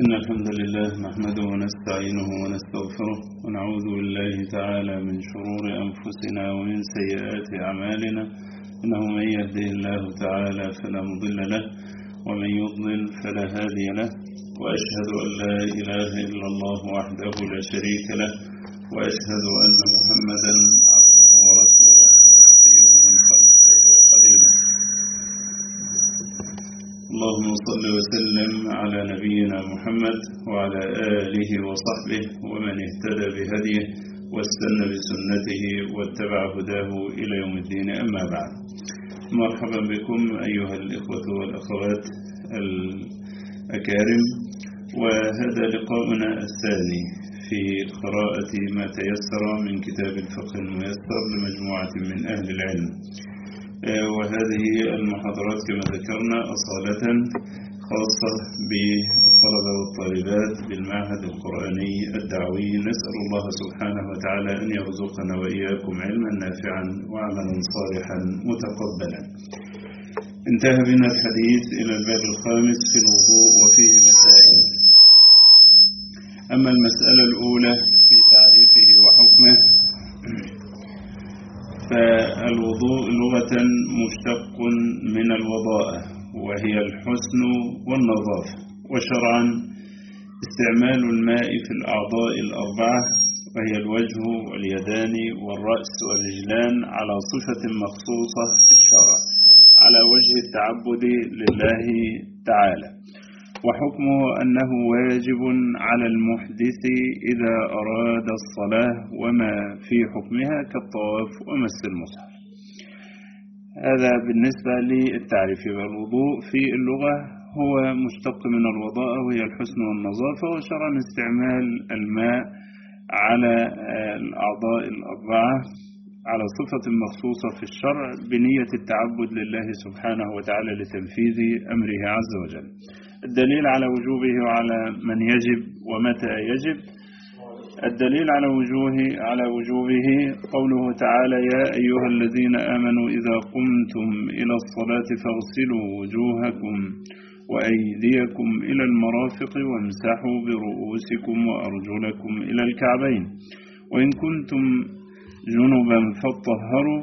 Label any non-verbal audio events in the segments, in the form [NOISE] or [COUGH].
إن الحمد لله نحمده ونستعينه ونستغفره ونعوذ بالله تعالى من شرور أنفسنا ومن سيئات أعمالنا. إنه من يهده الله تعالى فلا مضل له ومن يضلل فلا هادي له. وأشهد أن لا إله إلا الله وحده لا شريك له وأشهد أن محمدا عبده ورسوله وصفيه من خلقه وقليله اللهم صل وسلم على نبينا محمد وعلى آله وصحبه ومن اهتدى بهديه واستنى بسنته واتبع هداه إلى يوم الدين. أما بعد مرحبا بكم أيها الإخوة والأخوات الأكارم. وهذا لقاؤنا الثاني في قراءة ما تيسر من كتاب الفقه الميسر لمجموعة من أهل العلم. وهذه المحاضرات كما ذكرنا أصالة خاصة بالطلبة والطالبات بالمعهد القرآني الدعوي. نسأل الله سبحانه وتعالى أن يرزقنا وإياكم علما نافعا وعملا صالحا متقبلا. انتهى بنا الحديث إلى الباب الخامس في الوضوء وفيه مسائل. أما المسألة الأولى في تعريفه وحكمه فالوضوء لغة مشتق من الوضاءة وهي الحسن والنظافة. وشرعا استعمال الماء في الأعضاء الأربعة وهي الوجه واليدان والرأس والرجلان على صفة مخصوصة في الشرع على وجه التعبد لله تعالى. وحكمه أنه واجب على المحدث إذا أراد الصلاة وما في حكمها كالطواف ومس المصحف. هذا بالنسبة للتعريف والوضوء في اللغة. هو مشتق من الوضاء وهي الحسن والنظافة وشرعا استعمال الماء على الأعضاء الأربعة على صفة مخصوصة في الشرع بنية التعبد لله سبحانه وتعالى لتنفيذ أمره عز وجل. الدليل على وجوبه وعلى من يجب ومتى يجب. الدليل على وجوه على وجوبه قوله تعالى يا أيها الذين آمنوا إذا قمتم إلى الصلاة فاغسلوا وجوهكم وأيديكم إلى المرافق وامسحوا برؤوسكم وأرجلكم إلى الكعبين. وإن كنتم جنبا فاطهروا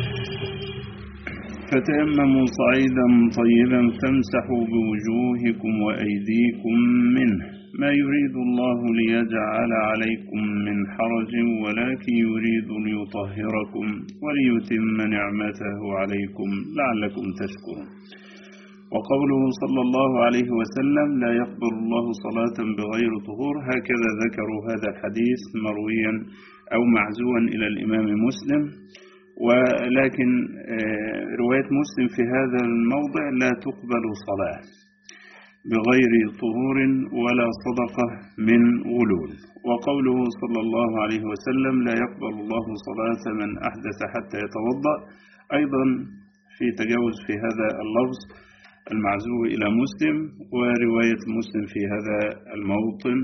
فتيمموا صعيدا طيبا فامسحوا بوجوهكم وأيديكم منه. ما يريد الله ليجعل عليكم من حرج ولكن يريد ليطهركم وليتم نعمته عليكم لعلكم تشكرون. وقوله صلى الله عليه وسلم لا يقبل الله صلاة بغير طهور. هكذا ذكروا هذا الحديث مرويا أو معزوا إلى الإمام مسلم. ولكن رواية مسلم في هذا الموضع لا تقبل صلاة بغير طهور ولا صدقة من غلول وقوله صلى الله عليه وسلم لا يقبل الله صلاة من أحدث حتى يتوضأ. أيضا في تجاوز في هذا اللفظ المعزو إلى مسلم ورواية مسلم في هذا الموطن.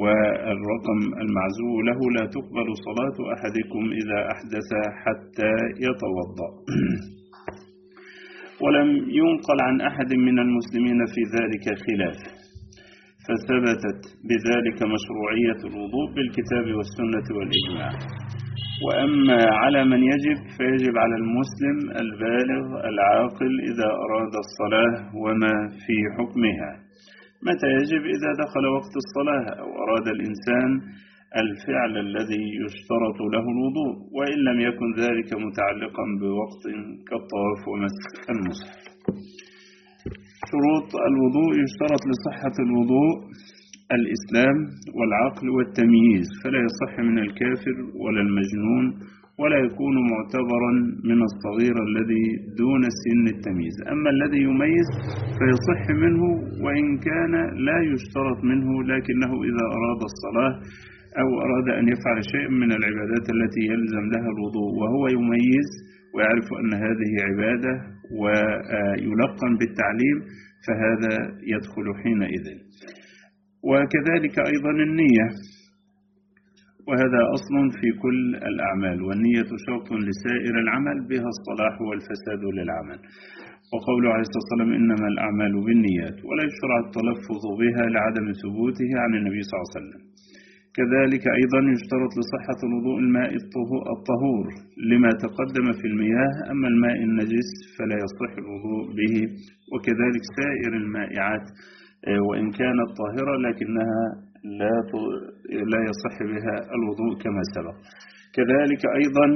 والرقم المعزو له لا تقبل صلاة أحدكم إذا أحدث حتى يتوضأ. [CLEARS THROAT] ولم ينقل عن أحد من المسلمين في ذلك خلاف فثبتت بذلك مشروعية الوضوء بالكتاب والسنة والإجماع. وأما على من يجب فيجب على المسلم البالغ العاقل إذا أراد الصلاة وما في حكمها. متى يجب إذا دخل وقت الصلاة؟ أو أراد الإنسان الفعل الذي يشترط له الوضوء وإن لم يكن ذلك متعلقا بوقت كالطواف ومس المصحف شروط الوضوء يشترط لصحة الوضوء الإسلام والعقل والتمييز فلا يصح من الكافر ولا المجنون ولا يكون معتبرا من الصغير الذي دون سن التمييز. أما الذي يميز فيصح منه وإن كان لا يشترط منه لكنه إذا أراد الصلاة أو أراد أن يفعل شيء من العبادات التي يلزم لها الوضوء وهو يميز ويعرف أن هذه عبادة ويلقن بالتعليم فهذا يدخل حينئذ. وكذلك أيضا النية. وهذا أصل في كل الأعمال والنية شرط لسائر العمل بها الصلاح والفساد للعمل. وقوله عليه الصلاة والسلام إنما الأعمال بالنيات ولا يشرع التلفظ بها لعدم ثبوته عن النبي صلى الله عليه وسلم. كذلك أيضا يشترط لصحة الوضوء الماء الطهور لما تقدم في المياه أما الماء النجس فلا يصح الوضوء به وكذلك سائر المائعات وإن كانت طاهرة لكنها لا لا يصح بها الوضوء كما سبق. كذلك أيضا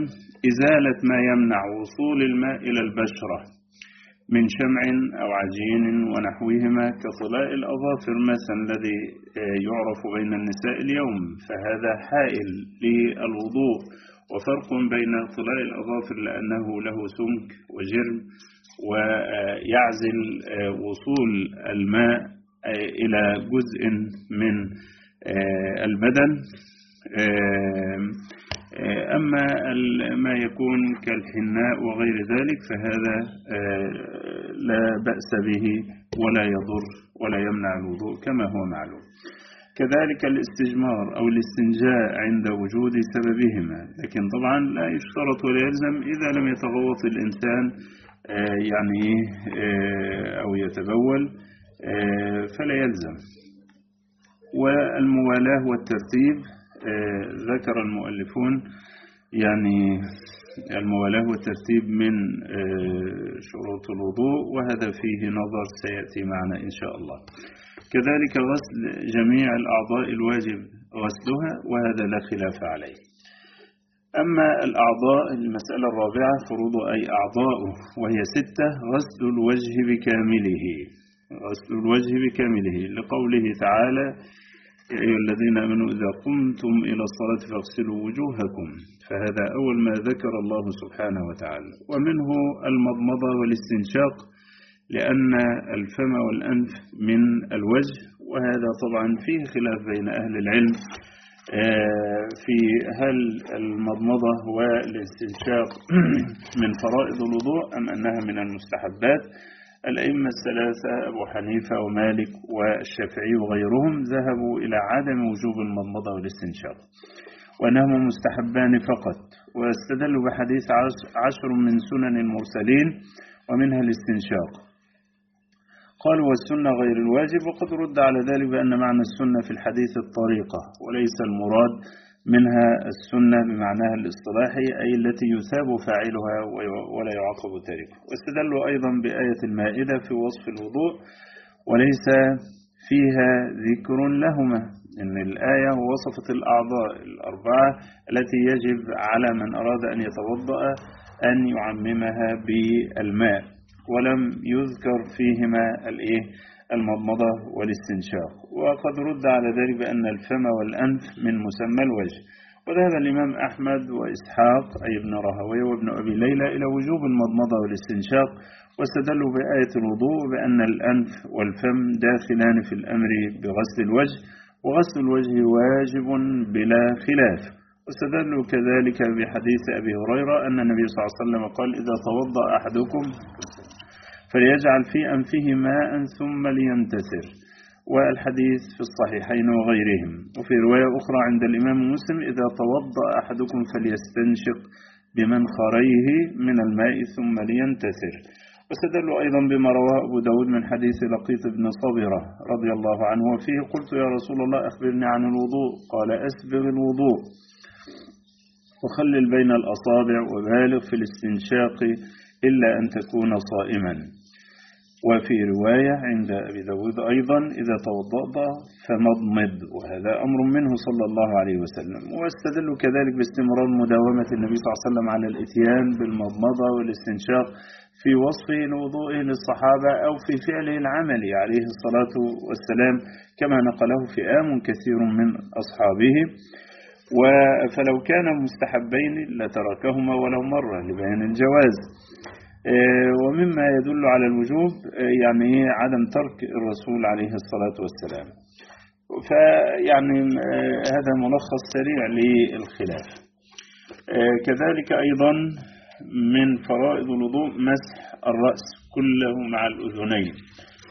إزالة ما يمنع وصول الماء إلى البشرة من شمع أو عجين ونحوهما كطلاء الأظافر مثلا الذي يعرف بين النساء اليوم. فهذا حائل للوضوء وفرق بين طلاء الأظافر لأنه له سمك وجرم ويعزل وصول الماء إلى جزء من البدن. أما ما يكون كالحناء وغير ذلك فهذا لا بأس به ولا يضر ولا يمنع الوضوء كما هو معلوم. كذلك الاستجمار أو الاستنجاء عند وجود سببهما لكن طبعا لا يشترط ولا يلزم إذا لم يتغوط الإنسان يعني أو يتبول فلا يلزم. والموالاة والترتيب ذكر المؤلفون يعني الموالاة والترتيب من شروط الوضوء وهذا فيه نظر سيأتي معنا إن شاء الله. كذلك غسل جميع الأعضاء الواجب غسلها وهذا لا خلاف عليه. أما الأعضاء المسألة الرابعة فروض أي أعضاؤه وهي ستة غسل الوجه بكامله. الوجه بكامله لقوله تعالى يا أيها الذين آمنوا إذا قمتم إلى الصلاة فاغسلوا وجوهكم فهذا أول ما ذكر الله سبحانه وتعالى. ومنه المضمضة والاستنشاق لأن الفم والأنف من الوجه وهذا طبعا فيه خلاف بين أهل العلم في هل المضمضة والاستنشاق [CLEARS THROAT] من فرائض الوضوء أم أنها من المستحبات. الأئمة الثلاثة أبو حنيفة ومالك والشافعي وغيرهم ذهبوا إلى عدم وجوب المضمضة والاستنشاق وأنهما مستحبان فقط واستدلوا بحديث عشر من سنن المرسلين ومنها الاستنشاق. قالوا والسنة غير الواجب وقد رد على ذلك بأن معنى السنة في الحديث الطريقة وليس المراد منها السنة بمعناها الاصطلاحي أي التي يثاب فاعلها ولا يعاقب تاركه. واستدلوا أيضا بآية المائدة في وصف الوضوء وليس فيها ذكر لهما إن الآية وصفت الأعضاء الأربعة التي يجب على من أراد أن يتوضأ أن يعممها بالماء ولم يذكر فيهما الإيه؟ المضمضة والاستنشاق. وقد رد على ذلك بأن الفم والأنف من مسمى الوجه. وذهب الإمام أحمد وإسحاق أي ابن رهوي وابن أبي ليلى إلى وجوب المضمضة والاستنشاق واستدلوا بآية الوضوء بأن الأنف والفم داخلان في الأمر بغسل الوجه وغسل الوجه واجب بلا خلاف. واستدلوا كذلك بحديث أبي هريرة أن النبي صلى الله عليه وسلم قال إذا توضأ أحدكم فليجعل في أنفه ماء ثم لينتسر والحديث في الصحيحين وغيرهم. وفي رواية أخرى عند الإمام مسلم إذا توضأ أحدكم فليستنشق بمنخريه من الماء ثم لينتسر واستدلوا أيضا بما رواه أبو داود من حديث لقيط بن صبرة رضي الله عنه. وفيه قلت يا رسول الله أخبرني عن الوضوء. قال أسبغ الوضوء. وخلل بين الأصابع وبالغ في الاستنشاق إلا أن تكون صائما. وفي رواية عند أبي داود أيضا إذا توضأت فمضمض وهذا أمر منه صلى الله عليه وسلم. واستدلوا كذلك باستمرار مداومة النبي صلى الله عليه وسلم على الإتيان بالمضمضة والاستنشاق في وصفه لوضوئه للصحابة أو في فعله العملي عليه الصلاة والسلام كما نقله فئام كثير من أصحابه. فلو كان مستحبين لتركهما ولو مرة لبيان الجواز. ومما يدل على الوجوب يعني عدم ترك الرسول عليه الصلاة والسلام. فيعني هذا ملخص سريع للخلاف. كذلك أيضا من فرائض الوضوء مسح الرأس كله مع الأذنين.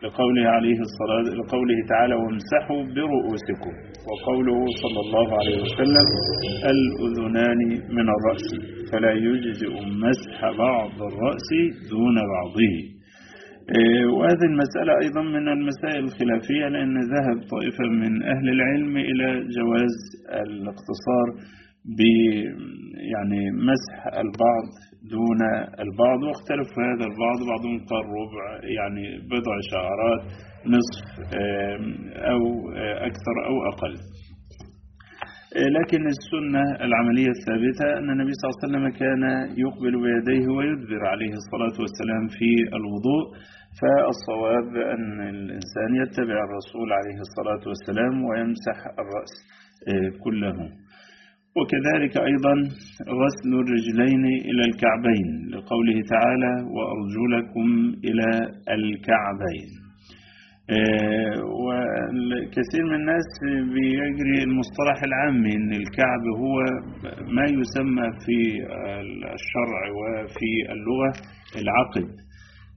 لقوله عليه الصلاة لقوله تعالى وامسحوا برؤوسكم وقوله صلى الله عليه وسلم الأذنان من الرأس فلا يجزئ مسح بعض الرأس دون بعضه. وهذه المسألة أيضا من المسائل الخلافية لأن ذهب طائفة من أهل العلم إلى جواز الاقتصار يعني مسح البعض دون البعض واختلف في هذا البعض بعضهم قال ربع يعني بضع شعرات نصف أو أكثر أو أقل. لكن السنة العملية الثابتة أن النبي صلى الله عليه وسلم كان يقبل بيديه ويدبر عليه الصلاة والسلام في الوضوء. فالصواب أن الإنسان يتبع الرسول عليه الصلاة والسلام ويمسح الرأس كله. وكذلك أيضا غسل الرجلين إلى الكعبين لقوله تعالى وأرجلكم إلى الكعبين. وكثير من الناس بيجري المصطلح العامي إن الكعب هو ما يسمى في الشرع وفي اللغة العقد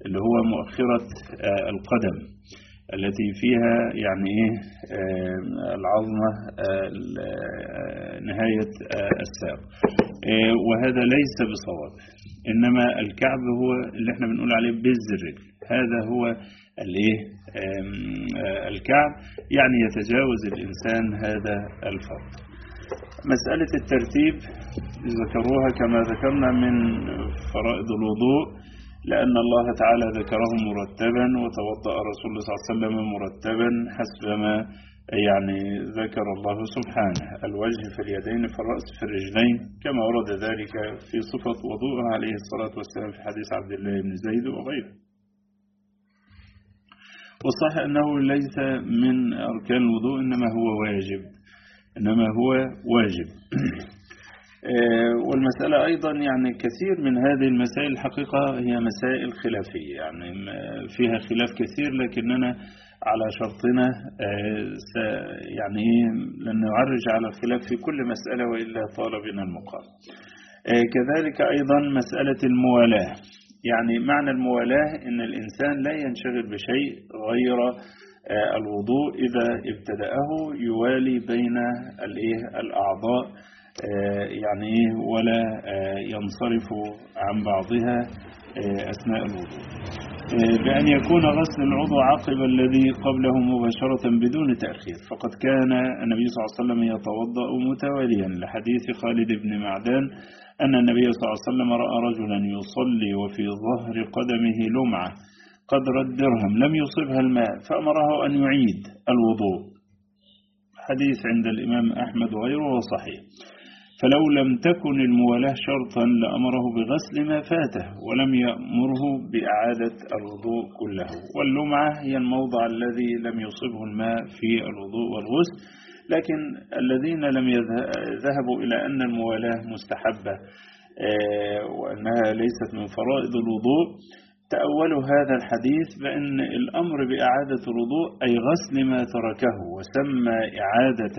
اللي هو مؤخرة القدم. التي فيها يعني إيه العظمة نهاية الساق وهذا ليس بصواب إنما الكعب هو اللي إحنا بنقول عليه بز الرجل. هذا هو الايه الكعب يعني يتجاوز الإنسان هذا الفرض مسألة الترتيب ذكروها كما ذكرنا من فرائض الوضوء لأن الله تعالى ذكره مرتبا وتوضأ رسول الله صلى الله عليه وسلم مرتبا حسب ما يعني ذكر الله سبحانه. الوجه في اليدين في الرأس في الرجلين كما ورد ذلك في صفة وضوءه عليه الصلاة والسلام في حديث عبد الله بن زيد وغيره. والصح أنه ليس من أركان الوضوء إنما هو واجب. إنما هو واجب. [CLEARS THROAT] والمسألة أيضا يعني كثير من هذه المسائل الحقيقة هي مسائل خلافية يعني فيها خلاف كثير لكننا على شرطنا يعني لن نعرج على الخلاف في كل مسألة وإلا طال بنا المقام. كذلك أيضا مسألة الموالاة. يعني معنى الموالاة إن الإنسان لا ينشغل بشيء غير الوضوء إذا ابتدأه يوالي بين الأعضاء يعني ولا ينصرف عن بعضها أثناء الوضوء. بأن يكون غسل العضو عقب الذي قبله مباشرة بدون تأخير. فقد كان النبي صلى الله عليه وسلم يتوضأ متواليا لحديث خالد بن معدان أن النبي صلى الله عليه وسلم رأى رجلا يصلي وفي ظهر قدمه لمعة قدر الدرهم لم يصبها الماء فأمره أن يعيد الوضوء. حديث عند الإمام أحمد وغيره وصحيح. فلو لم تكن الموالاة شرطا لأمره بغسل ما فاته ولم يأمره بإعادة الوضوء كله. واللمعة هي الموضع الذي لم يصبه الماء في الوضوء والغسل. لكن الذين لم يذهبوا إلى أن الموالاة مستحبة وأنها ليست من فرائض الوضوء. تأولوا هذا الحديث بأن الأمر بإعادة الوضوء أي غسل ما تركه وسمى إعادة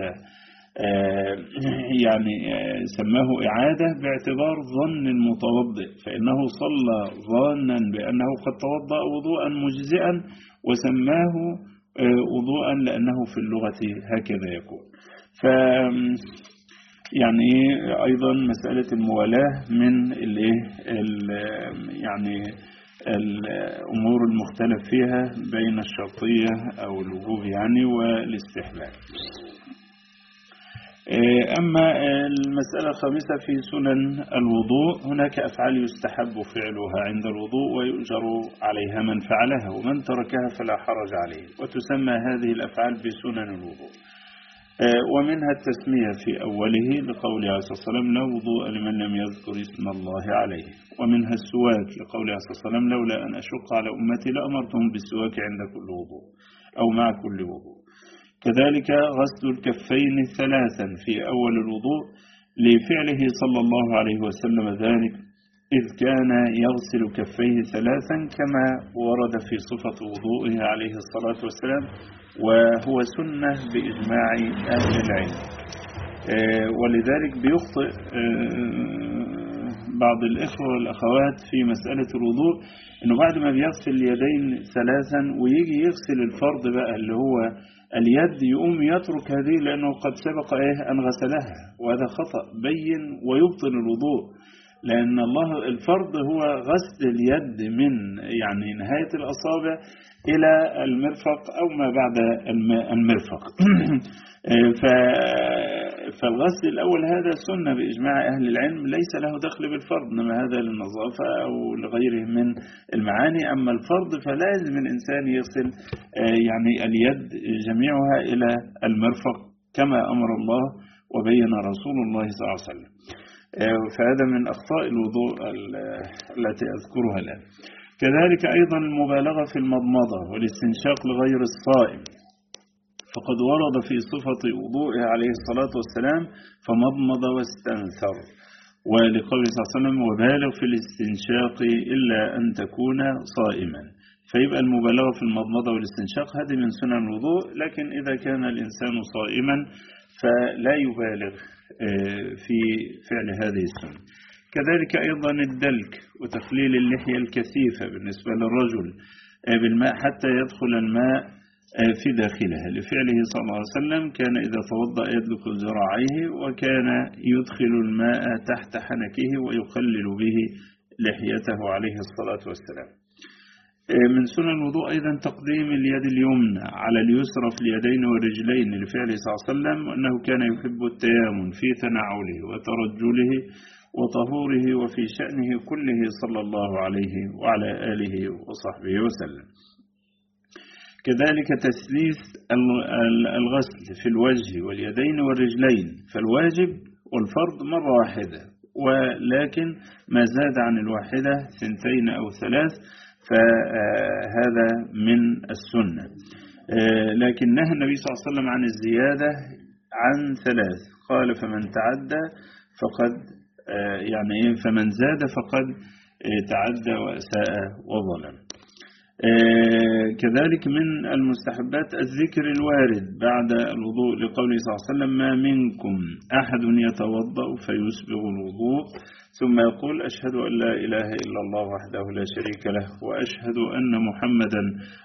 [CLEARS THROAT] يعني سماه إعادة باعتبار ظن المتوضئ فإنه صلى ظانا بأنه قد توضأ وضوءا مجزئا وسماه وضوءا لأنه في اللغة هكذا يكون. ف يعني أيضا مسألة الموالاة من الايه يعني الأمور المختلف فيها بين الشرطية أو الوجوب يعني والاستحباب. أما المسألة الخامسة في سنن الوضوء هناك أفعال يستحب فعلها عند الوضوء ويؤجر عليها من فعلها ومن تركها فلا حرج عليه وتسمى هذه الأفعال بسنن الوضوء. ومنها التسمية في أوله لقول عليه الصلاة والسلام لا وضوء لمن لم يذكر اسم الله عليه. ومنها السواك لقول عليه الصلاة والسلام لولا أن أشق على أمتي لأمرتهم بالسواك عند كل وضوء أو مع كل وضوء. كذلك غسل الكفين ثلاثا في أول الوضوء لفعله صلى الله عليه وسلم ذلك إذ كان يغسل كفيه ثلاثا كما ورد في صفة وضوئه عليه الصلاة والسلام وهو سنة بإجماع أهل العلم. ولذلك بيخطئ بعض الإخوة والأخوات في مسألة الوضوء إنه بعد ما بيغسل اليدين ثلاثا ويجي يغسل الفرض بقى اللي هو اليد يقوم يترك هذه لأنه قد سبق إيه أن غسلها وهذا خطأ بين ويبطل الوضوء لأن الله الفرض هو غسل اليد من يعني نهاية الأصابع إلى المرفق أو ما بعد المرفق. [CLEARS THROAT] فالغسل الأول هذا سنة بإجماع أهل العلم ليس له دخل بالفرض إنما هذا للنظافة أو لغيره من المعاني. أما الفرض فلازم الإنسان يغسل يعني اليد جميعها إلى المرفق كما أمر الله وبين رسول الله صلى الله عليه وسلم. فهذا من أخطاء الوضوء التي أذكرها الآن. كذلك أيضا المبالغة في المضمضة والاستنشاق لغير الصائم. فقد ورد في صفة وضوئه عليه الصلاة والسلام فمضمض واستنثر. ولقوله صلى الله عليه وسلم وبالغ في الاستنشاق إلا أن تكون صائما. فيبقى المبالغة في المضمضة والاستنشاق هذه من سنن الوضوء لكن إذا كان الإنسان صائما فلا يبالغ في فعل هذه السنة. كذلك أيضا الدلك وتخليل اللحية الكثيفة بالنسبة للرجل بالماء حتى يدخل الماء في داخلها. لفعله صلى الله عليه وسلم كان إذا توضأ يدلك ذراعيه وكان يدخل الماء تحت حنكه ويخلل به لحيته عليه الصلاة والسلام. من سنن الوضوء أيضا تقديم اليد اليمنى على اليسرى في اليدين والرجلين لفعله صلى الله عليه وسلم وأنه كان يحب التيامن في تنعله وترجله وطهوره وفي شأنه كله صلى الله عليه وعلى آله وصحبه وسلم. كذلك تسليس الغسل في الوجه واليدين والرجلين فالواجب والفرض مرة واحدة ولكن ما زاد عن الواحدة ثنتين أو ثلاث فهذا من السنة. لكن نهى النبي صلى الله عليه وسلم عن الزيادة عن ثلاث. قال فمن تعدى فقد يعني فمن زاد فقد تعدى وأساء وظلم. كذلك من المستحبات الذكر الوارد بعد الوضوء لقوله صلى الله عليه وسلم ما منكم أحد يتوضأ فيسبغ الوضوء. ثم يقول أشهد أن لا إله إلا الله وحده لا شريك له وأشهد أن محمدا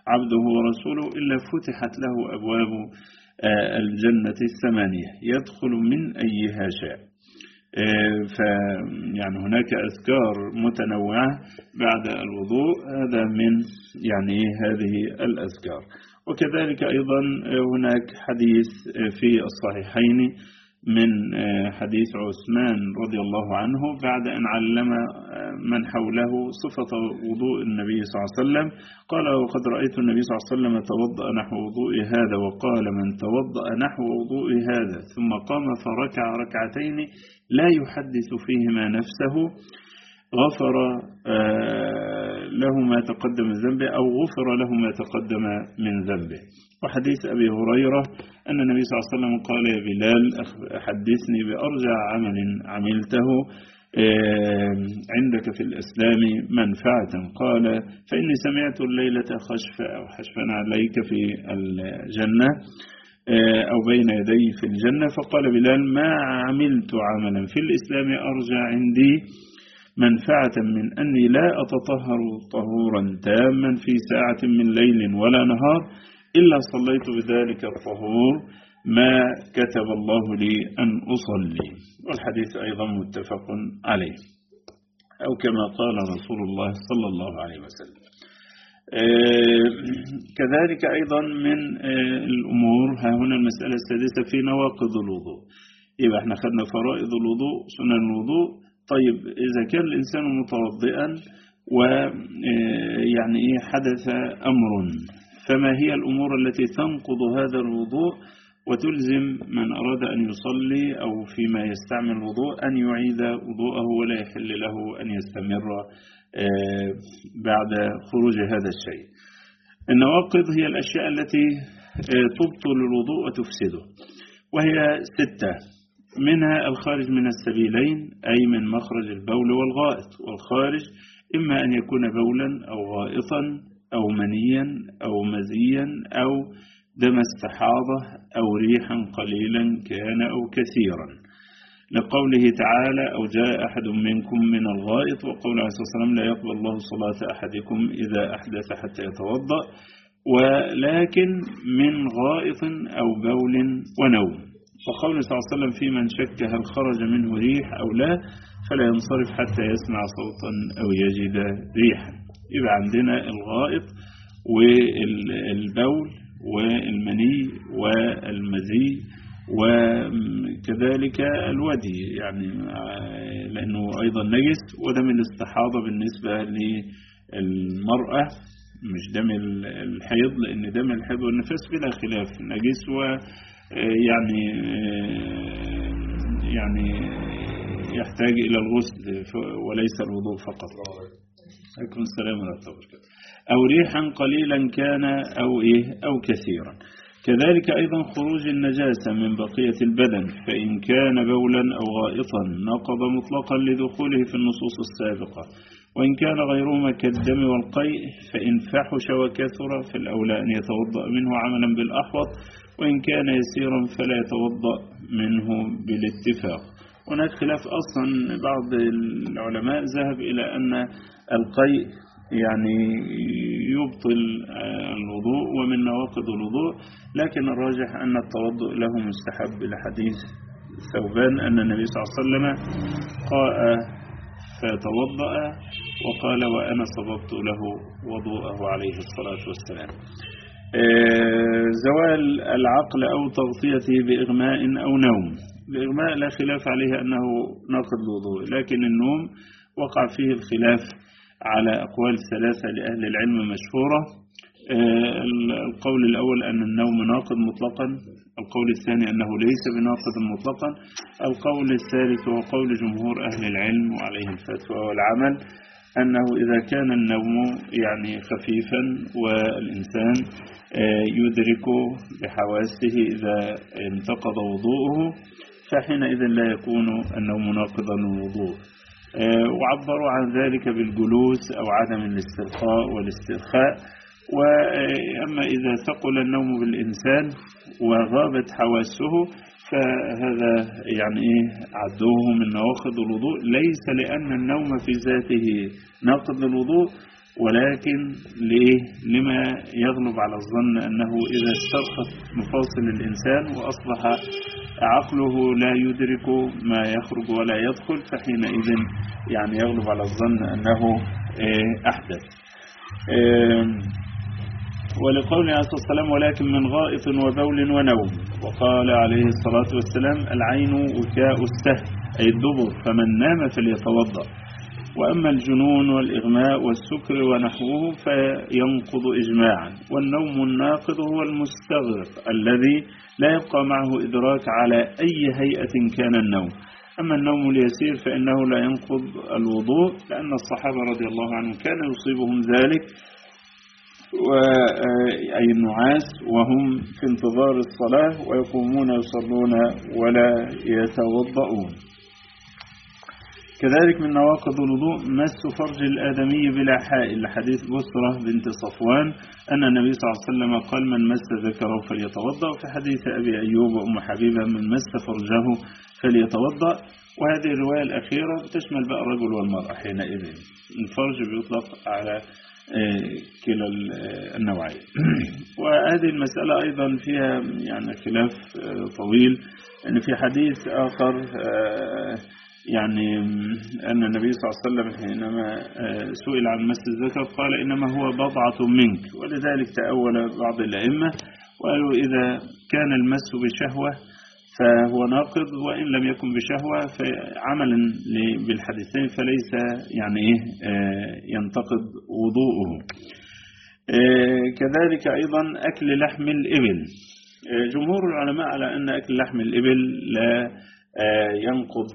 عبده ورسوله إلا فتحت له أبواب الجنة الثمانية. يدخل من أيها شاء. ف يعني هناك أذكار متنوعة بعد الوضوء. هذا من يعني هذه الأذكار. وكذلك أيضا هناك حديث في الصحيحين من حديث عثمان رضي الله عنه بعد أن علم من حوله صفة وضوء النبي صلى الله عليه وسلم. قال وقد رأيت النبي صلى الله عليه وسلم توضأ نحو وضوء هذا وقال من توضأ نحو وضوء هذا ثم قام فركع ركعتين لا يحدث فيهما نفسه غفر له ما تقدم من ذنبه أو غفر له ما تقدم من ذنبه. وحديث أبي هريرة أن النبي صلى الله عليه وسلم قال يا بلال حدثني بأرجع عمل عملته عندك في الإسلام منفعة. قال فإني سمعت الليلة خشفة أو حشفا عليك في الجنة أو بين يدي في الجنة. فقال بلال ما عملت عملا في الإسلام أرجع عندي منفعة من أني لا أتطهر طهورا تاما في ساعة من ليل ولا نهار إلا صليت بذلك الطهور ما كتب الله لي أن أصلي. والحديث أيضا متفق عليه. أو كما قال رسول الله صلى الله عليه وسلم. كذلك أيضا من الأمور ها هنا المسألة السادسة في نواقض الوضوء. يبقى إحنا خدنا فرائض الوضوء سنن الوضوء طيب إذا كان الإنسان متوضئا ويعني إيه حدث أمر فما هي الأمور التي تنقض هذا الوضوء وتلزم من أراد أن يصلي أو فيما يستعمل الوضوء أن يعيد وضوءه ولا يحل له أن يستمر بعد خروج هذا الشيء. النواقض هي الأشياء التي تبطل الوضوء وتفسده وهي ستة. منها الخارج من السبيلين أي من مخرج البول والغائط والخارج إما أن يكون بولا أو غائطا أو منيا أو مزيا أو دم استحاضة أو ريحا قليلا كان أو كثيرا. لقوله تعالى أو جاء أحد منكم من الغائط وقول عليه الصلاة والسلام لا يقبل الله صلاة أحدكم إذا أحدث حتى يتوضأ ولكن من غائط أو بول ونوم. وقول صلى الله عليه وسلم في من شك هل خرج منه ريح أو لا فلا ينصرف حتى يسمع صوتا أو يجد ريحا. يبقى عندنا الغائط والبول والمني والمزي وكذلك الودي يعني لأنه أيضا نجس ودم الاستحاضة بالنسبة للمرأة مش دم الحيض لأن دم الحيض والنفاس بلا خلاف نجس ويعني يعني يحتاج إلى الغسل وليس الوضوء فقط. عليكم السلام ورحمة الله وبركاته. أو ريحا قليلا كان أو إيه أو كثيرا. كذلك أيضا خروج النجاسة من بقية البدن فإن كان بولا أو غائطا نقض مطلقا لدخوله في النصوص السابقة. وإن كان غيرهما كالدم والقيء فإن فحش وكثر فالأولى أن يتوضأ منه عملا بالأحوط. وإن كان يسيرا فلا يتوضأ منه بالاتفاق. هناك خلاف أصلا. بعض العلماء ذهب إلى أن القيء يعني يبطل الوضوء ومن نواقض الوضوء لكن الراجح أن التوضؤ له مستحب. لحديث ثوبان أن النبي صلى الله عليه وسلم قاء فتوضأ وقال وأنا صببت له وضوءه عليه الصلاة والسلام. زوال العقل أو تغطيته بإغماء أو نوم. الإغماء لا خلاف عليه أنه ناقض الوضوء لكن النوم وقع فيه الخلاف على أقوال ثلاثة لأهل العلم مشهورة. القول الأول أن النوم ناقض مطلقا القول الثاني أنه ليس بناقض مطلقا القول الثالث هو قول جمهور أهل العلم وعليه الفتوى والعمل. أنه إذا كان النوم يعني خفيفا والإنسان يدرك بحواسه إذا انتقض وضوءه فحينئذ لا يكون النوم ناقضا للوضوء وعبروا عن ذلك بالجلوس أو عدم الاسترخاء والاسترخاء. وأما إذا ثقل النوم بالإنسان وغابت حواسه فهذا يعني إيه؟ عدوه من نواقض الوضوء. ليس لأن النوم في ذاته ناقض الوضوء ولكن ليه؟ لما يغلب على الظن أنه إذا استرخت مفاصل الإنسان وأصبح عقله لا يدرك ما يخرج ولا يدخل فحينئذ يعني يغلب على الظن أنه أحدث. ولقول عليه الصلاة والسلام ولكن من غائط وبول ونوم. وقال عليه الصلاة والسلام العين وكاء السهل أي الدبر فمن نام فليتوضأ. وأما الجنون والإغماء والسكر ونحوه فينقض إجماعا. والنوم الناقض هو المستغرق الذي لا يبقى معه إدراك على أي هيئة كان النوم. أما النوم اليسير فإنه لا ينقض الوضوء لأن الصحابة رضي الله عنهم كان يصيبهم ذلك أي النعاس وهم في انتظار الصلاة ويقومون يصلون ولا يتوضؤون. كذلك من نواقض الوضوء مس فرج الآدمي بلا حائل حديث بسرة بنت صفوان أن النبي صلى الله عليه وسلم قال من مس ذكره فليتوضأ. في حديث أبي أيوب وأم حبيبة من مس فرجه فليتوضأ. وهذه الرواية الأخيرة تشمل بقى الرجل والمرأة حينئذ. الفرج بيطلق على كلا النوعين. [CLEARS THROAT] وهذه المسألة أيضا فيها يعني خلاف طويل أن في حديث آخر يعني أن النبي صلى الله عليه وسلم حينما سئل عن مس الذكر قال إنما هو بضعة منك. ولذلك تأول بعض الأئمة وقالوا إذا كان المس بشهوة فهو ناقض وإن لم يكن بشهوة فعملا بالحديثين فليس يعني إيه ينتقد وضوءه. كذلك أيضا أكل لحم الإبل. جمهور العلماء على أن أكل لحم الإبل لا ينقض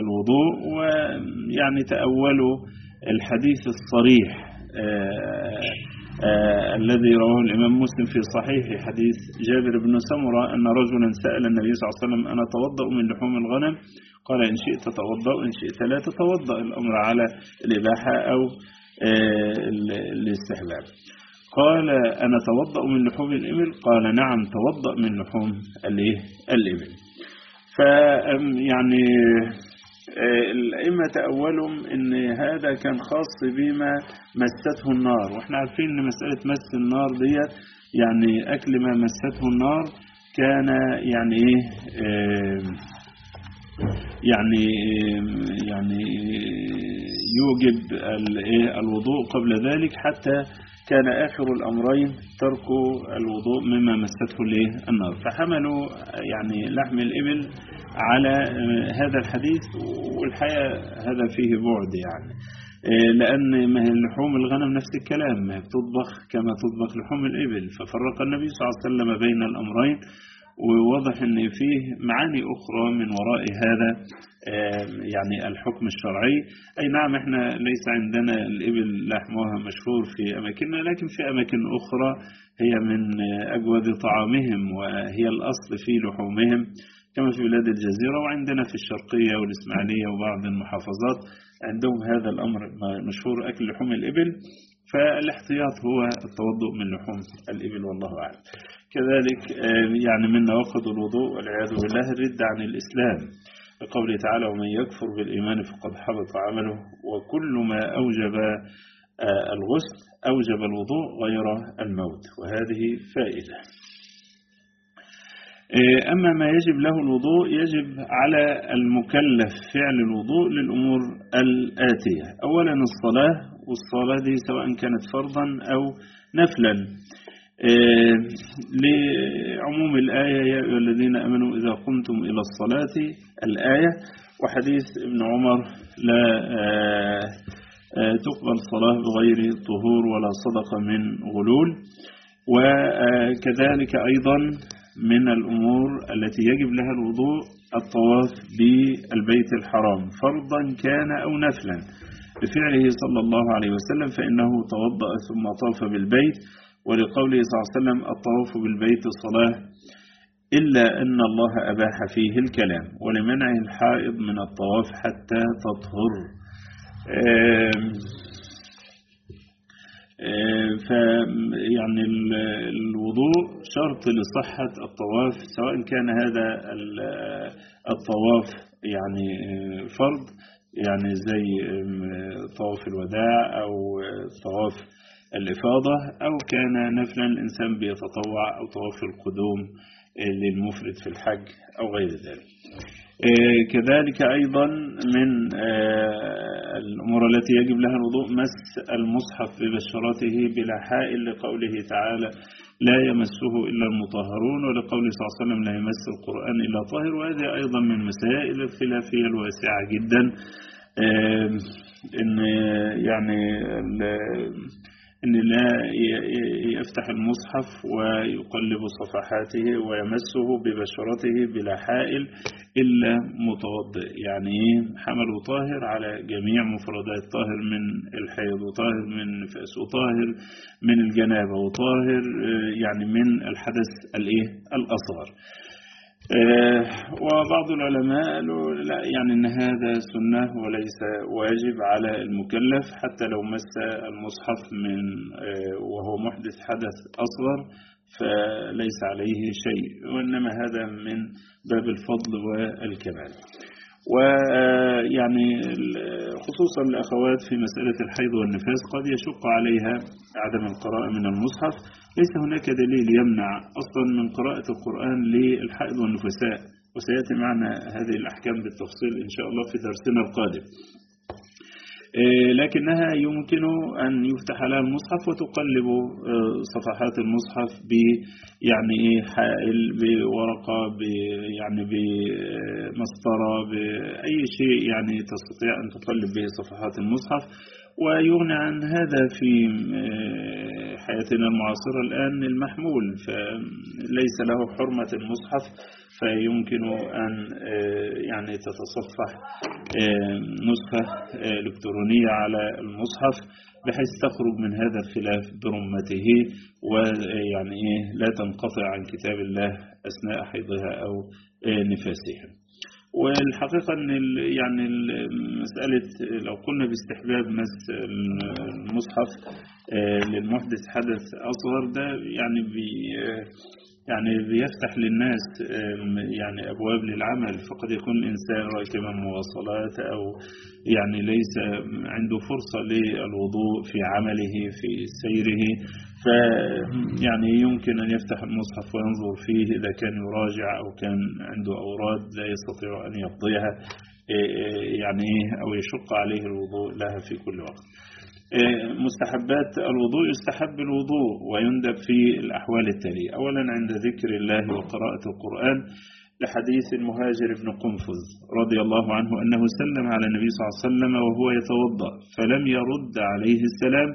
الوضوء ويعني تأولوا الحديث الصريح. آه الذي رواه الإمام مسلم في صحيح حديث جابر بن سمرة أن رجلا سأل النبي صلى الله عليه وسلم أنا توضأ من لحوم الغنم؟ قال إن شئت توضأ وإن شئت لا تتوضأ. الأمر على الإباحة أو آه الاستحباب. قال أنا توضأ من لحوم الإبل؟ قال نعم توضأ من لحوم الإبل. ف يعني الأئمة تأولهم أن هذا كان خاص بما مسته النار. وإحنا عارفين أن مسألة مس النار ديت يعني أكل ما مسته النار كان يعني إيه يعني يعني يوجب الوضوء قبل ذلك حتى كان آخر الأمرين ترك الوضوء مما مسته النار. فحملوا يعني لحم الإبل على هذا الحديث والحقيقة هذا فيه بعد يعني. لأن ما هي لحوم الغنم نفس الكلام ما بتطبخ كما تطبخ لحوم الإبل. ففرق النبي صلى الله عليه وسلم بين الأمرين وواضح إن فيه معاني أخرى من وراء هذا يعني الحكم الشرعي. أي نعم إحنا ليس عندنا الإبل لحمها مشهور في أماكننا لكن في أماكن أخرى هي من أجود طعامهم وهي الأصل في لحومهم. كما في بلاد الجزيرة وعندنا في الشرقية والإسماعيلية وبعض المحافظات عندهم هذا الأمر مشهور أكل لحوم الإبل. فالاحتياط هو التوضؤ من لحوم الإبل والله أعلم. كذلك يعني من نواقض الوضوء والعياذ بالله الرد عن الإسلام. لقوله تعالى ومن يكفر بالإيمان فقد حبط عمله. وكل ما أوجب الغسل أوجب الوضوء غير الموت. وهذه فائدة. أما ما يجب له الوضوء يجب على المكلف فعل الوضوء للأمور الآتية. أولا الصلاة والصلاة دي سواء كانت فرضا أو نفلا. لعموم الآية يا أيها الذين أمنوا إذا قمتم إلى الصلاة الآية وحديث ابن عمر لا تقبل صلاة بغير طهور ولا صدقة من غلول. وكذلك أيضا من الأمور التي يجب لها الوضوء الطواف بالبيت الحرام فرضا كان أو نفلا. بفعله صلى الله عليه وسلم فإنه توضأ ثم طاف بالبيت ولقوله صلى الله عليه وسلم الطواف بالبيت صلاة إلا أن الله أباح فيه الكلام ولمنع الحائض من الطواف حتى تطهر. ف يعني الوضوء شرط لصحة الطواف سواء كان هذا الطواف يعني فرض يعني زي طواف الوداع أو طواف الإفاضة أو كان نفلا الإنسان بيتطوع أو طواف القدوم للمفرد في الحج أو غير ذلك. كذلك أيضا من الأمور التي يجب لها الوضوء مس المصحف ببشرته بلا حائل لقوله تعالى لا يمسه إلا المطهرون ولقوله صلى الله عليه وسلم لا يمس القرآن إلا طاهر وهذه أيضا من مسائل الخلافية الواسعة جدا. إن يعني أن لا يفتح المصحف ويقلب صفحاته ويمسه ببشرته بلا حائل إلا متوضئ. يعني حمل طاهر على جميع مفردات طاهر من الحيض وطاهر من نفاس وطاهر من الجنابة وطاهر يعني من الحدث الإيه؟ الأصغر. وبعض العلماء قالوا لا يعني إن هذا سنة وليس واجب على المكلف حتى لو مس المصحف من وهو محدث حدث أصغر فليس عليه شيء وإنما هذا من باب الفضل والكمال. ويعني خصوصا الأخوات في مسألة الحيض والنفاس قد يشق عليها عدم القراءة من المصحف ليس هناك دليل يمنع أصلا من قراءة القرآن للحائض والنفساء وسيأتي معنا هذه الأحكام بالتفصيل إن شاء الله في درسنا القادم. لكنها يمكن أن يفتح لها المصحف وتقلب صفحات المصحف ب يعني حائل بورقة ب يعني بمسطرة بأي شيء يعني تستطيع أن تقلب به صفحات المصحف. ويغني عن هذا في حياتنا المعاصرة الآن المحمول فليس له حرمة المصحف فيمكن أن يعني تتصفح نسخة إلكترونية على المصحف بحيث تخرج من هذا الخلاف برمته ويعني لا تنقطع عن كتاب الله أثناء حيضها أو نفاسها. والحقيقة أن يعني مسألة لو قلنا باستحباب مس المصحف للمحدث حدث أصغر ده يعني بي يعني بيفتح للناس يعني أبواب للعمل. فقد يكون إنسان راكبا مواصلات أو يعني ليس عنده فرصة للوضوء في عمله في سيره. فيعني يمكن أن يفتح المصحف وينظر فيه إذا كان يراجع أو كان عنده أوراد لا يستطيع أن يقضيها يعني أو يشق عليه الوضوء لها في كل وقت. مستحبات الوضوء يستحب الوضوء ويندب في الأحوال التالية. أولا عند ذكر الله وقراءة القرآن لحديث المهاجر بن قنفذ رضي الله عنه أنه سلم على النبي صلى الله عليه وسلم وهو يتوضأ فلم يرد عليه السلام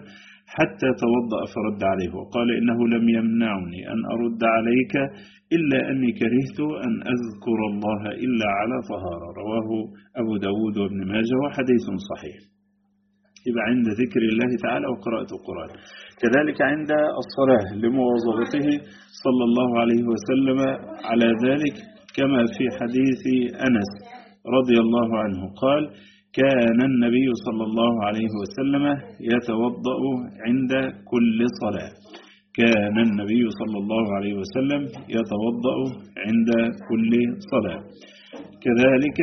حتى توضأ فرد عليه. وقال إنه لم يمنعني أن أرد عليك إلا أني كرهت أن أذكر الله إلا على طهارة. رواه أبو داود وابن ماجه وحديث صحيح. يبقى عند ذكر الله تعالى وقراءة القرآن. كذلك عند الصلاة لمواظبته صلى الله عليه وسلم على ذلك كما في حديث أنس رضي الله عنه قال كان النبي صلى الله عليه وسلم يتوضأ عند كل صلاة. كان النبي صلى الله عليه وسلم يتوضأ عند كل صلاة. كذلك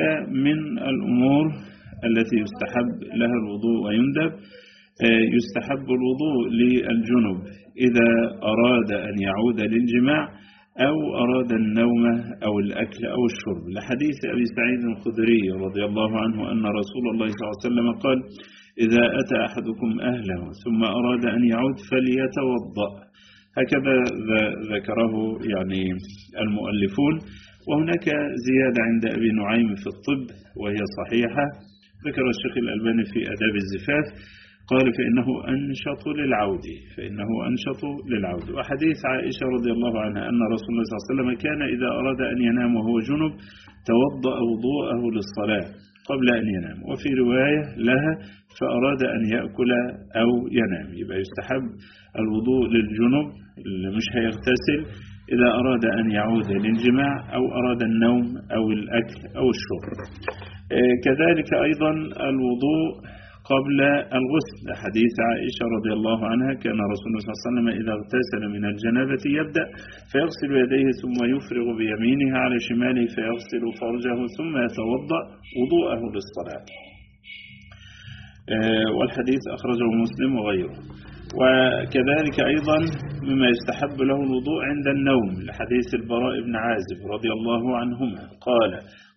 من الأمور التي يستحب لها الوضوء ويندب يستحب الوضوء للجنب. إذا أراد أن يعود للجماع أو أراد النوم أو الأكل أو الشرب. لحديث أبي سعيد الخدري رضي الله عنه أن رسول الله صلى الله عليه وسلم قال إذا أتى أحدكم أهله ثم أراد أن يعود فليتوضأ. هكذا ذكره يعني المؤلفون. وهناك زيادة عند أبي نعيم في الطب وهي صحيحة. ذكر الشيخ الألباني في أداب الزفاف قال فإنه أنشط للعود فإنه أنشط للعود. وحديث عائشة رضي الله عنها أن رسول الله صلى الله عليه وسلم كان إذا أراد أن ينام وهو جنب توضأ وضوءه للصلاة قبل أن ينام. وفي رواية لها فأراد أن يأكل أو ينام. يبقى يستحب الوضوء للجنب اللي مش هيغتسل إذا أراد أن يعود للجماع أو أراد النوم أو الأكل أو الشرب. كذلك أيضا الوضوء قبل الغسل. حديث عائشة رضي الله عنها كان رسول الله صلى الله عليه وسلم إذا اغتسل من الجنابة يبدأ فيغسل يديه ثم يفرغ بيمينه على شماله فيغسل فرجه ثم يتوضأ وضوءه للصلاة. والحديث أخرجه مسلم وغيره. وكذلك أيضا مما يستحب له الوضوء عند النوم لحديث البراء بن عازب رضي الله عنهما قال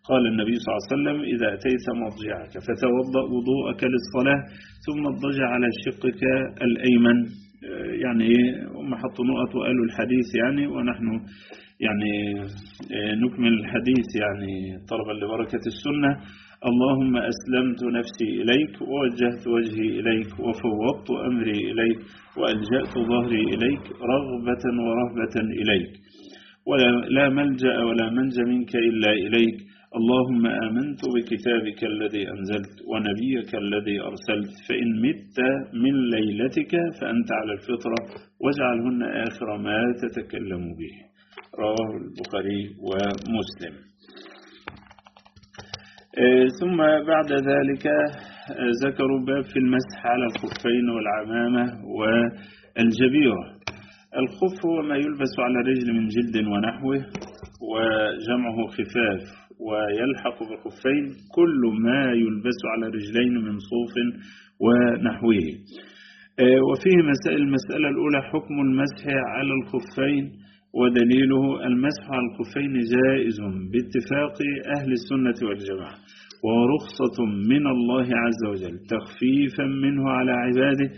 قال النبي صلى الله عليه وسلم إذا أتيت مضجعك فتوضأ وضوءك للصلاة ثم اضطجع على شقك الأيمن. يعني هم حطوا نقط وقالوا الحديث يعني ونحن يعني نكمل الحديث يعني طلبا لبركة السنة. اللهم أسلمت نفسي إليك ووجهت وجهي إليك وفوضت أمري إليك وألجأت ظهري إليك رغبة ورهبة إليك ولا ملجأ ولا منج منك إلا إليك اللهم آمنت بكتابك الذي أنزلت ونبيك الذي أرسلت فإن مت من ليلتك فأنت على الفطرة واجعلهن آخر ما تتكلم به. رواه البخاري ومسلم. ثم بعد ذلك ذكروا باب في المسح على الخفين والعمامة والجبيرة. الخف هو ما يلبس على الرجل من جلد ونحوه وجمعه خفاف. ويلحق بالخفين كل ما يلبس على الرجلين من صوف ونحوه. وفيه مسائل المسألة الأولى حكم المسح على الخفين ودليله المسح على الخفين جائز باتفاق أهل السنة والجماعة ورخصة من الله عز وجل تخفيفا منه على عباده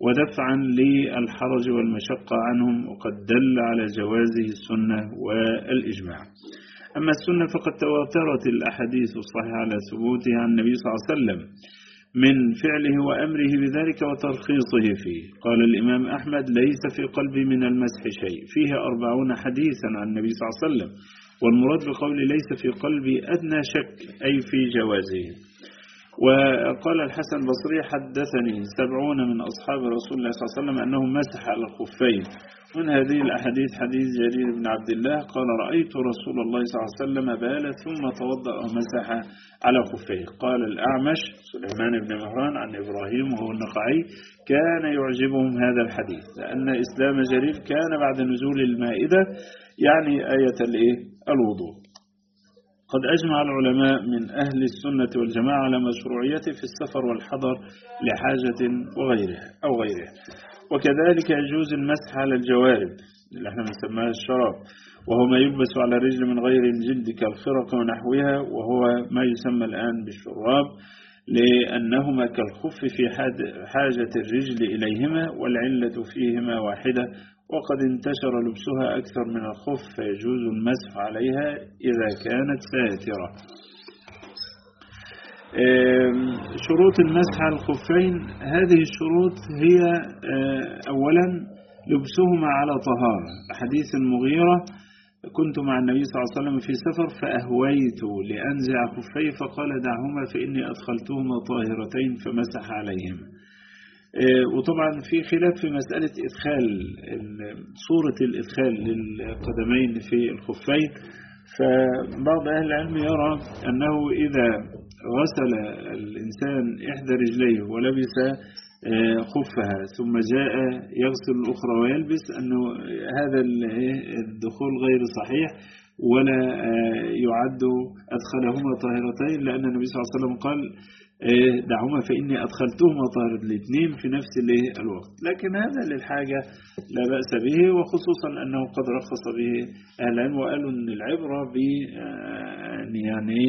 ودفعا للحرج والمشقة عنهم وقد دل على جوازه السنة والإجماع. أما السنة فقد تواترت الأحاديث الصحيحة على ثبوتها عن النبي صلى الله عليه وسلم من فعله وأمره بذلك وترخيصه فيه. قال الإمام أحمد ليس في قلبي من المسح شيء. فيه أربعون حديثا عن النبي صلى الله عليه وسلم والمراد بقول ليس في قلبي أدنى شك أي في جوازه. وقال الحسن البصري حدثني سبعون من أصحاب رسول الله صلى الله عليه وسلم أنه مسح على الخفين. من هذه الأحاديث حديث جرير بن عبد الله قال رأيت رسول الله صلى الله عليه وسلم بال ثم توضأ ومسح على خفيه. قال الأعمش سليمان بن مهران عن إبراهيم وهو النقعي كان يعجبهم هذا الحديث لأن إسلام جرير كان بعد نزول المائدة يعني آية الوضوء. قد أجمع العلماء من أهل السنة والجماعة على مشروعيته في السفر والحضر لحاجة وغيرها. أو غيرها. وكذلك يجوز المسح على الجوارب اللي إحنا بنسميها الشراب. وهو ما يلبس على الرجل من غير الجلد كالخرق ونحوها وهو ما يسمى الآن بالشراب لأنهما كالخف في حاجة الرجل إليهما والعلة فيهما واحدة وقد انتشر لبسها أكثر من الخف فيجوز المسح عليها إذا كانت ساترة. شروط المسح على الخفين هذه الشروط هي أولا لبسهما على طهارة. حديث المغيرة كنت مع النبي صلى الله عليه وسلم في سفر فأهويت لأنزع خفي فقال دعهما فإني أدخلتهما طاهرتين فمسح عليهما. وطبعا في خلاف في مسألة إدخال صورة الإدخال للقدمين في الخفين. فبعض أهل العلم يرى أنه إذا غسل الإنسان إحدى رجليه ولبس خفها ثم جاء يغسل الأخرى ويلبس أنه هذا الدخول غير صحيح. ولا يعد أدخلهما طاهرتين لأن النبي صلى الله عليه وسلم قال دعهما فإني أدخلتهما طاهر الاثنين في نفس الوقت. لكن هذا للحاجة لا بأس به وخصوصا أنه قد رخص به أهل العلم وقالوا أن العبرة ب يعني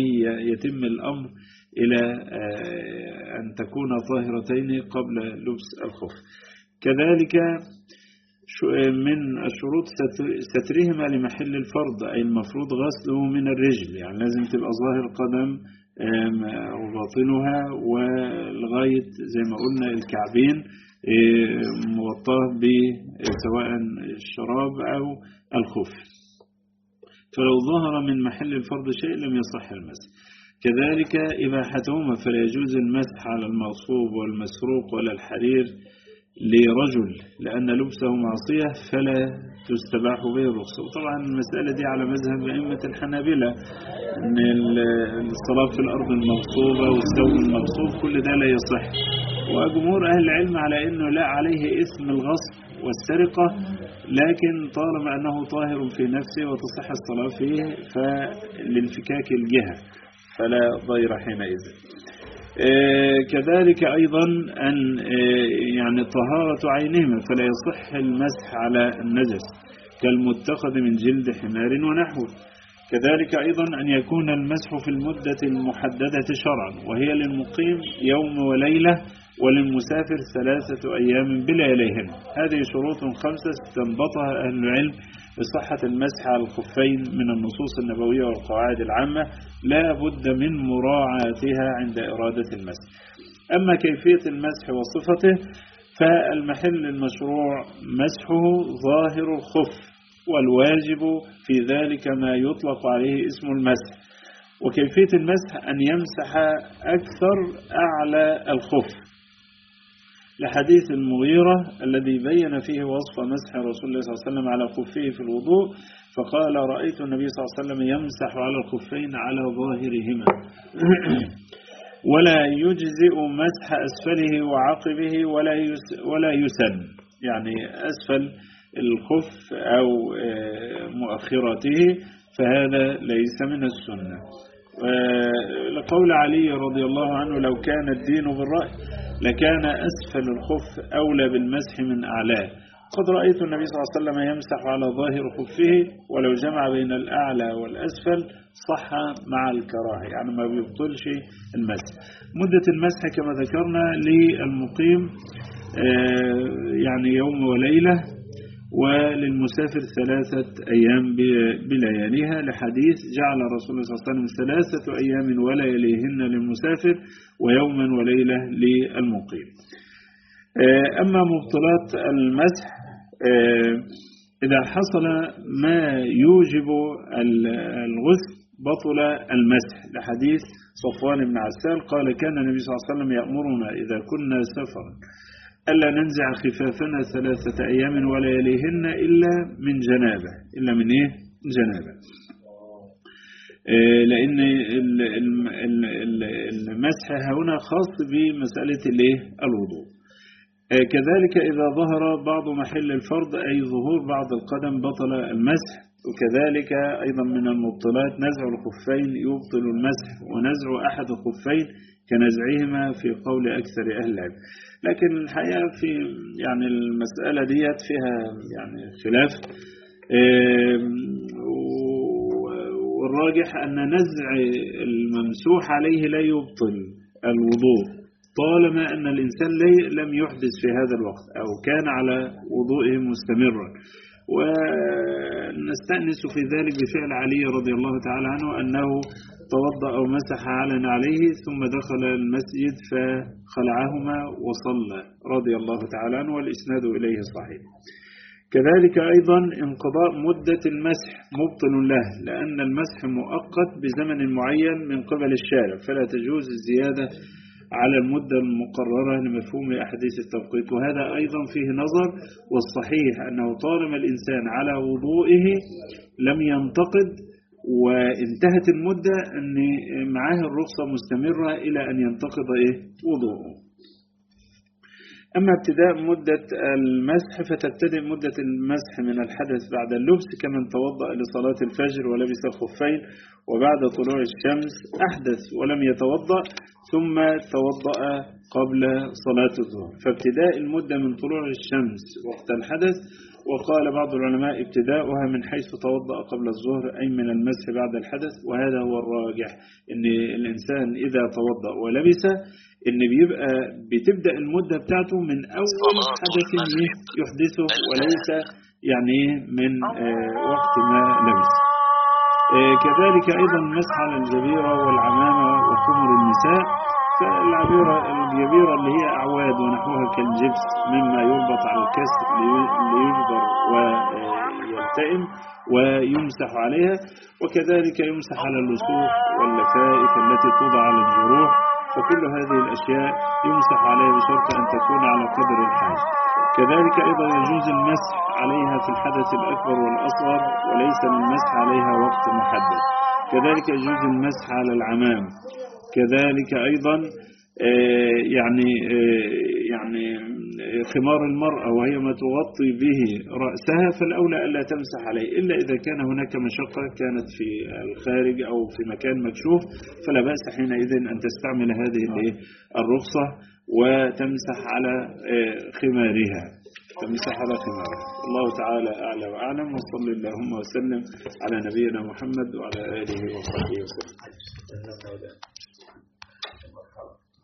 يتم الأمر إلى أن تكون طاهرتين قبل لبس الخف. كذلك من الشروط سترهما لمحل الفرض أي المفروض غسله من الرجل. يعني لازم تبقى ظاهر قدم وباطنها ولغاية زي ما قلنا الكعبين مغطاه سواء الشراب أو الخف. فلو ظهر من محل الفرض شيء لم يصح المسح. كذلك إباحتهما فلا يجوز المسح على المغصوب والمسروق ولا الحرير. لرجل لأن لبسه معصية فلا تستباح به الرخصة وطبعا المسألة دي على مذهب أئمة الحنابلة أن الصلاة في الأرض المغصوبة والثوب المغصوب كل ده لا يصح. وجمهور أهل العلم على أنه لا عليه اسم الغصب والسرقة لكن طالما أنه طاهر في نفسه وتصح الصلاة فيه فلانفكاك الجهة فلا ضير حينئذ. كذلك أيضا أن يعني طهارة عينهما فلا يصح المسح على النجس كالمتخذ من جلد حمار ونحوه. كذلك أيضا أن يكون المسح في المدة المحددة شرعا وهي للمقيم يوم وليلة وللمسافر ثلاثة أيام بلياليهن. هذه شروط خمسة استنبطها أهل العلم لصحة المسح على الخفين من النصوص النبوية والقواعد العامة لا بد من مراعاتها عند إرادة المسح. أما كيفية المسح وصفته فالمحل المشروع مسحه ظاهر الخف والواجب في ذلك ما يطلق عليه اسم المسح. وكيفية المسح أن يمسح أكثر أعلى الخف. لحديث المغيرة الذي بين فيه وصف مسح رسول الله صلى الله عليه وسلم على خفيه في الوضوء فقال رأيت النبي صلى الله عليه وسلم يمسح على الخفين على ظاهرهما. [CLEARS THROAT] ولا يجزئ مسح أسفله وعقبه ولا ولا يسن. يعني أسفل الخف أو مؤخرته فهذا ليس من السنة. لقول علي رضي الله عنه لو كان الدين بالرأي لكان أسفل الخف أولى بالمسح من أعلاه. قد رأيت النبي صلى الله عليه وسلم يمسح على ظاهر خفه ولو جمع بين الأعلى والأسفل صح مع الكراهة يعني ما بيبطلش المسح. مدة المسح كما ذكرنا للمقيم يعني يوم وليلة وللمسافر ثلاثة أيام بلياليها لحديث جعل رسول الله صلى الله عليه وسلم ثلاثة أيام ولياليهن للمسافر ويوما وليلة للمقيم. أما مبطلات المسح إذا حصل ما يوجب الغسل بطل المسح. لحديث صفوان بن عسال قال كان النبي صلى الله عليه وسلم يأمرنا إذا كنا سفرا. ألا ننزع خفافنا ثلاثة أيام ولياليهن إلا من جنابة إلا من إيه؟ جنابة آه، لأن ال- ال- ال- ال- المسح هنا خاص بمسألة الإيه؟ الوضوء آه، كذلك إذا ظهر بعض محل الفرض أي ظهور بعض القدم بطل المسح وكذلك أيضا من المبطلات نزع الخفين يبطل المسح ونزع أحد الخفين كنزعهما في قول أكثر أهل العلم. لكن الحقيقة في يعني المسألة ديت فيها يعني خلاف. والراجح أن نزع الممسوح عليه لا يبطل الوضوء طالما أن الإنسان لم يحدث في هذا الوقت أو كان على وضوئه مستمرا. ونستأنس في ذلك بفعل علي رضي الله تعالى عنه أنه توضأ أو مسح على عليه ثم دخل المسجد فخلعهما وصلى رضي الله تعالى عنه والإسناد إليه صحيح. كذلك أيضا انقضاء مدة المسح مبطل له لأن المسح مؤقت بزمن معين من قبل الشارع فلا تجوز الزيادة على المدة المقررة لمفهوم أحاديث التوقيت. وهذا أيضا فيه نظر والصحيح أنه طالما الإنسان على وضوئه لم ينتقد وانتهت المدة أن معاه الرخصة مستمرة إلى أن ينتقض إيه؟ وضوءه. أما ابتداء مدة المسح فتبتدئ مدة المسح من الحدث بعد اللبس كمن توضأ لصلاة الفجر ولبس خفين وبعد طلوع الشمس أحدث ولم يتوضأ. ثم توضأ قبل صلاة الظهر. فابتداء المدة من طلوع الشمس وقت الحدث وقال بعض العلماء ابتداؤها من حيث توضأ قبل الظهر أي من المسح بعد الحدث وهذا هو الراجح أن الإنسان إذا توضأ ولبس إن بيبقى بتبدأ المدة بتاعته من أول حدث يحدثه وليس يعني من آه، وقت ما لبس. آه، كذلك أيضا المسح على الجبيره والعمامة وخمر النساء فالعبيره الجبيره اللي هي أعواد ونحوها كالجبس مما يربط على الكسر لي- ليجبر ويلتئم ويمسح عليها وكذلك يمسح على اللصوق واللفائف التي توضع على الجروح فكل هذه الأشياء يمسح عليها بشرط أن تكون على قدر الحاجة. كذلك أيضا يجوز المسح عليها في الحدث الأكبر والأصغر وليس للمسح عليها وقت محدد. كذلك يجوز المسح على العمام. كذلك أيضا آه، يعني آه، يعني آه، خمار المرأة وهي ما تغطي به رأسها فالأولى ألا تمسح عليه. إلا إذا كان هناك مشقة كانت في الخارج أو في مكان مكشوف فلا بأس حينئذ أن تستعمل هذه الإيه؟ الرخصة وتمسح على خمارها. تمسح على خمارها. الله تعالى أعلى وأعلم وصلى اللهم وسلم على نبينا محمد وعلى آله وصحبه وسلم.